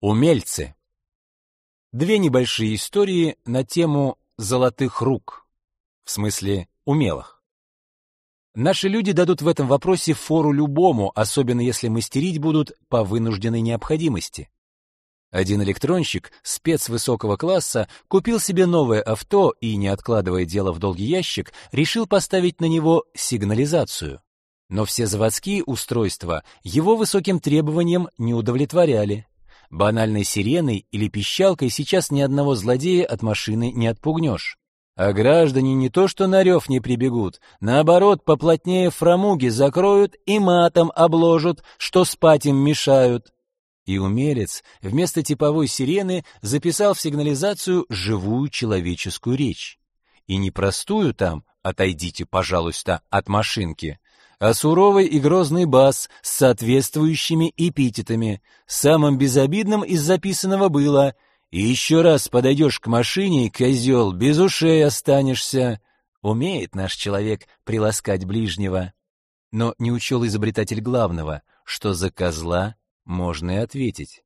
Умельцы. Две небольшие истории на тему золотых рук, в смысле умелых. Наши люди дадут в этом вопросе фору любому, особенно если мастерить будут по вынужденной необходимости. Один электронщик, спец высокого класса, купил себе новое авто и, не откладывая дело в долгий ящик, решил поставить на него сигнализацию. Но все заводские устройства его высоким требованиям не удовлетворяли. Банальной сиреной или пищалкой сейчас ни одного злодея от машины не отпугнешь. А граждане не то что на рев не прибегут, наоборот, поплотнее фрамуги закроют и матом обложат, что спать им мешают. И умелец вместо типовой сирены записал в сигнализацию живую человеческую речь. И не простую там «отойдите, пожалуйста, от машинки», а суровый и грозный бас с соответствующими эпитетами. Самым безобидным из записанного было «И еще раз подойдешь к машине, козел, без ушей останешься». Умеет наш человек приласкать ближнего. Но не учел изобретатель главного, что за козла можно и ответить.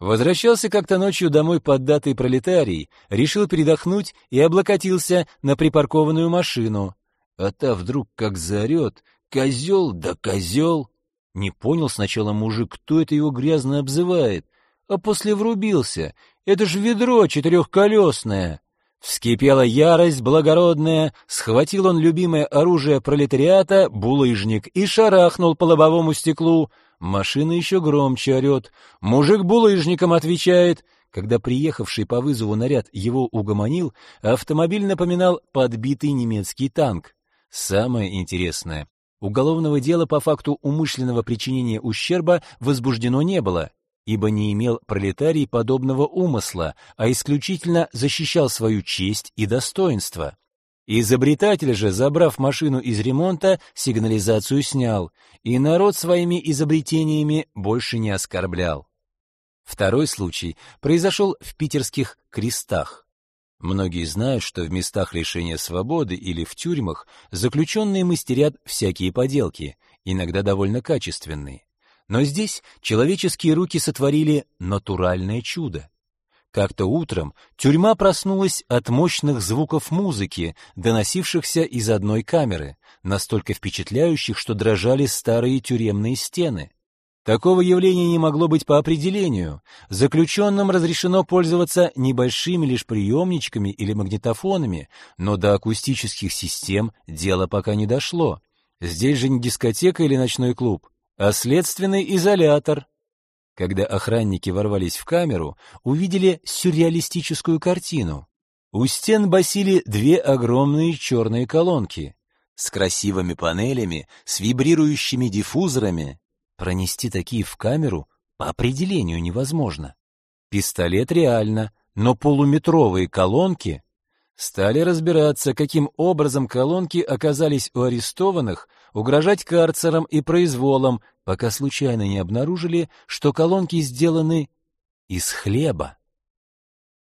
Возвращался как-то ночью домой поддатый пролетарий, решил передохнуть и облокотился на припаркованную машину. А та вдруг как заорет, Козел да козел. Не понял сначала мужик, кто это его грязно обзывает, а после врубился. Это ж ведро четырехколесное. Вскипела ярость благородная, схватил он любимое оружие пролетариата, булыжник, и шарахнул по лобовому стеклу. Машина еще громче орет. Мужик булыжником отвечает. Когда приехавший по вызову наряд его угомонил, автомобиль напоминал подбитый немецкий танк. Самое интересное, Уголовного дела по факту умышленного причинения ущерба возбуждено не было, ибо не имел пролетарий подобного умысла, а исключительно защищал свою честь и достоинство. Изобретатель же, забрав машину из ремонта, сигнализацию снял, и народ своими изобретениями больше не оскорблял. Второй случай произошел в питерских крестах. Многие знают, что в местах лишения свободы или в тюрьмах заключенные мастерят всякие поделки, иногда довольно качественные. Но здесь человеческие руки сотворили натуральное чудо. Как-то утром тюрьма проснулась от мощных звуков музыки, доносившихся из одной камеры, настолько впечатляющих, что дрожали старые тюремные стены. Такого явления не могло быть по определению. Заключенным разрешено пользоваться небольшими лишь приемничками или магнитофонами, но до акустических систем дело пока не дошло. Здесь же не дискотека или ночной клуб, а следственный изолятор. Когда охранники ворвались в камеру, увидели сюрреалистическую картину. У стен басили две огромные черные колонки с красивыми панелями, с вибрирующими диффузорами, Пронести такие в камеру по определению невозможно. Пистолет реально, но полуметровые колонки стали разбираться, каким образом колонки оказались у арестованных, угрожать карцером и произволом, пока случайно не обнаружили, что колонки сделаны из хлеба.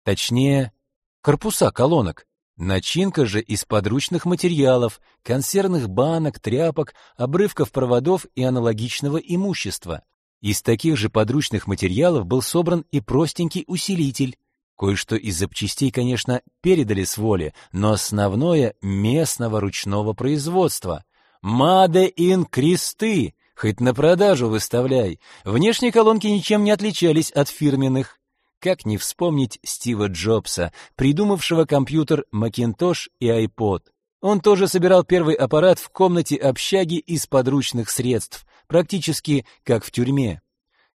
Точнее, корпуса колонок, Начинка же из подручных материалов, консервных банок, тряпок, обрывков проводов и аналогичного имущества. Из таких же подручных материалов был собран и простенький усилитель. Кое-что из запчастей, конечно, передали с воли, но основное — местного ручного производства. «Маде ин кресты!» Хоть на продажу выставляй. Внешние колонки ничем не отличались от фирменных. Как не вспомнить Стива Джобса, придумавшего компьютер Macintosh и iPod. Он тоже собирал первый аппарат в комнате общаги из подручных средств, практически как в тюрьме.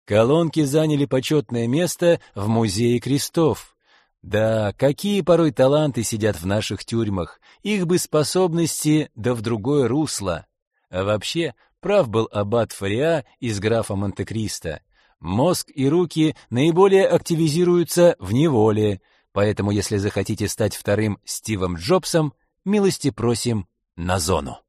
Колонки заняли почетное место в музее крестов. Да, какие порой таланты сидят в наших тюрьмах, их бы способности да в другое русло. А вообще, прав был аббат Фариа из графа Монте-Кристо. Мозг и руки наиболее активизируются в неволе, поэтому если захотите стать вторым Стивом Джобсом, милости просим на зону.